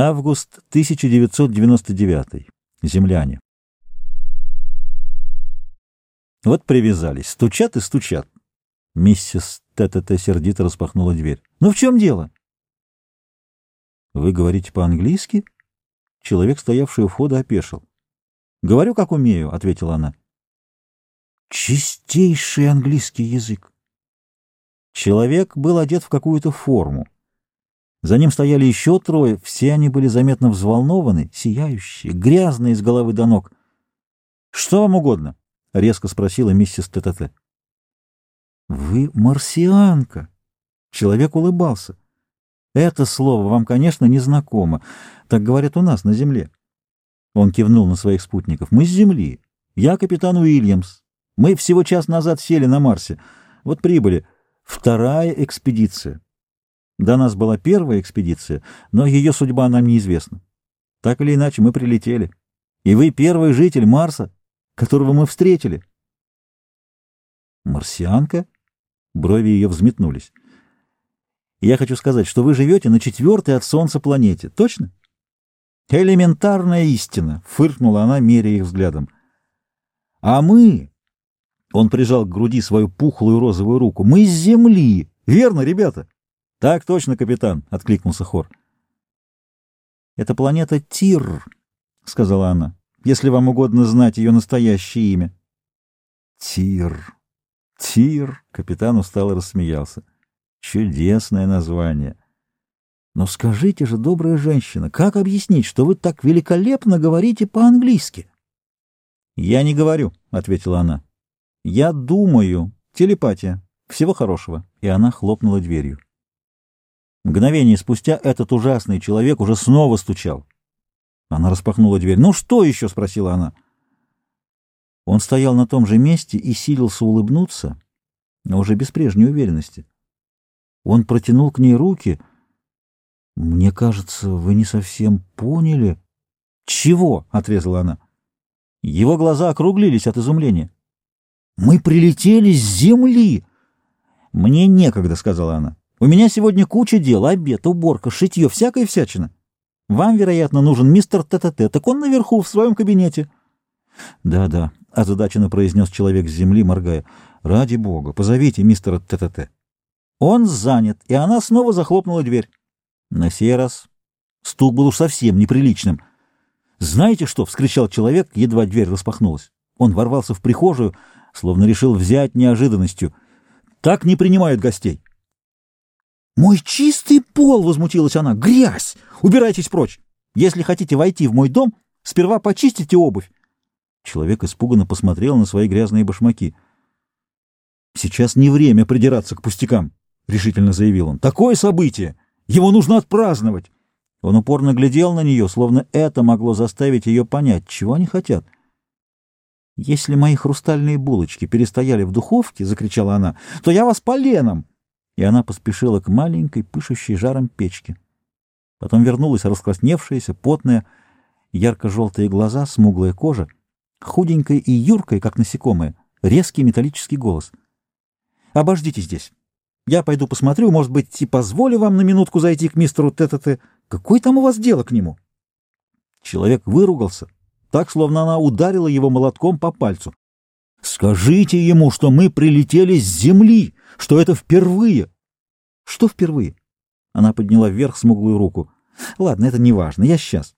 Август 1999. Земляне. Вот привязались. Стучат и стучат. Миссис ТТТ сердито распахнула дверь. «Ну в чем дело?» «Вы говорите по-английски?» Человек, стоявший у входа, опешил. «Говорю, как умею», — ответила она. «Чистейший английский язык». Человек был одет в какую-то форму. За ним стояли еще трое, все они были заметно взволнованы, сияющие, грязные с головы до ног. — Что вам угодно? — резко спросила миссис ТТТ. — Вы марсианка. Человек улыбался. — Это слово вам, конечно, не знакомо. Так говорят у нас на Земле. Он кивнул на своих спутников. — Мы с Земли. Я капитан Уильямс. Мы всего час назад сели на Марсе. Вот прибыли. Вторая экспедиция. До нас была первая экспедиция, но ее судьба нам неизвестна. Так или иначе, мы прилетели. И вы первый житель Марса, которого мы встретили. Марсианка? Брови ее взметнулись. Я хочу сказать, что вы живете на четвертой от Солнца планете. Точно? Элементарная истина, фыркнула она, меряя их взглядом. А мы... Он прижал к груди свою пухлую розовую руку. Мы с Земли. Верно, ребята? — Так точно, капитан, — откликнулся хор. — Это планета Тир, — сказала она, — если вам угодно знать ее настоящее имя. — Тир, Тир, — капитан устало рассмеялся. — Чудесное название. Но скажите же, добрая женщина, как объяснить, что вы так великолепно говорите по-английски? — Я не говорю, — ответила она. — Я думаю. Телепатия. Всего хорошего. И она хлопнула дверью. Мгновение спустя этот ужасный человек уже снова стучал. Она распахнула дверь. «Ну что еще?» — спросила она. Он стоял на том же месте и силился улыбнуться, но уже без прежней уверенности. Он протянул к ней руки. «Мне кажется, вы не совсем поняли». «Чего?» — отрезала она. Его глаза округлились от изумления. «Мы прилетели с земли!» «Мне некогда», — сказала она. У меня сегодня куча дел, обед, уборка, шитье, всякая всячина. Вам, вероятно, нужен мистер ТТТ, так он наверху, в своем кабинете. Да-да, озадаченно произнес человек с земли, моргая. Ради бога, позовите мистера ТТТ. Он занят, и она снова захлопнула дверь. На сей раз стук был уж совсем неприличным. «Знаете что?» — вскричал человек, едва дверь распахнулась. Он ворвался в прихожую, словно решил взять неожиданностью. «Так не принимают гостей!» «Мой чистый пол!» — возмутилась она. «Грязь! Убирайтесь прочь! Если хотите войти в мой дом, сперва почистите обувь!» Человек испуганно посмотрел на свои грязные башмаки. «Сейчас не время придираться к пустякам», — решительно заявил он. «Такое событие! Его нужно отпраздновать!» Он упорно глядел на нее, словно это могло заставить ее понять, чего они хотят. «Если мои хрустальные булочки перестояли в духовке, — закричала она, — то я вас поленом!» И она поспешила к маленькой, пышущей жаром печке. Потом вернулась раскрасневшаяся, потная, ярко-желтые глаза, смуглая кожа, худенькая и юркая, как насекомое, резкий металлический голос. «Обождите здесь. Я пойду посмотрю, может быть, и позволю вам на минутку зайти к мистеру ТТТ. Какое там у вас дело к нему?» Человек выругался, так, словно она ударила его молотком по пальцу. «Скажите ему, что мы прилетели с земли!» что это впервые. Что впервые? Она подняла вверх смуглую руку. Ладно, это не важно, я сейчас.